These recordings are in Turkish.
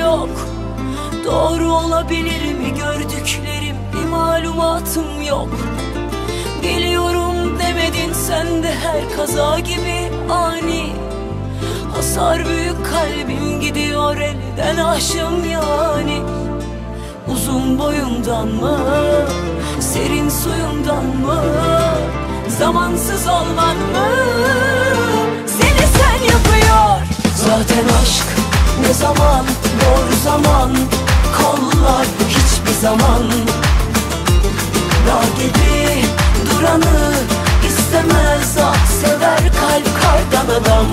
yok. Doğru olabilir mi gördüklerim? Bir malumatım yok. Geliyorum demedin sen de her kaza gibi ani. Hasar büyük kalbim gidiyor elden aşım yani. Uzun boyundan mı? Serin suyundan mı? Zamansız olman mı zaman Doğru zaman Kollar hiçbir zaman. Dağ gibi duranı istemez ah Sever kalp kardan adam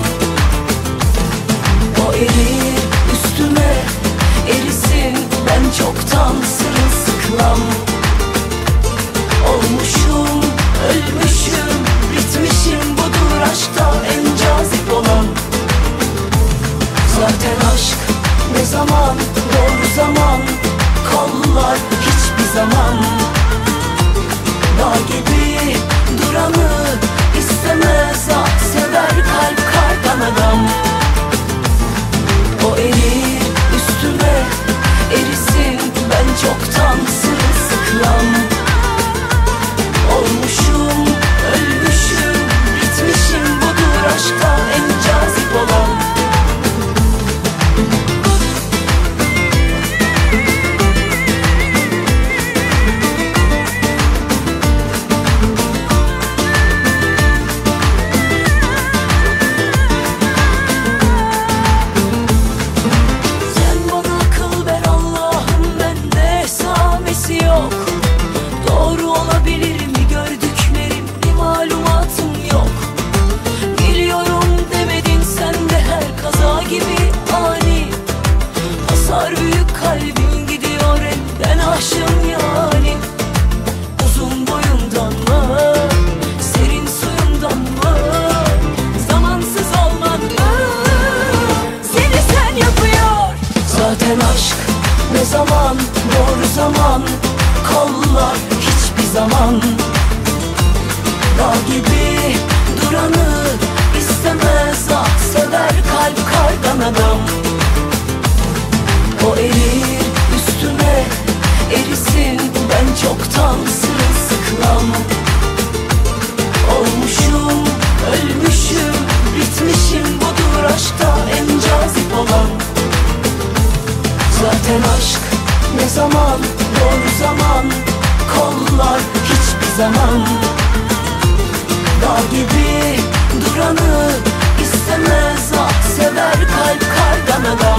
come ne zaman doğru zaman Kollar hiçbir zaman. Dağ gibi duranı istemez ah Sever kalp kardan adam. O erir üstüme erisin Ben çoktan Zaten aşk ne zaman? Doğru zaman. Kollar hiçbir zaman. Dağ gibi duranı istemez. Ah sever kalp kardana da.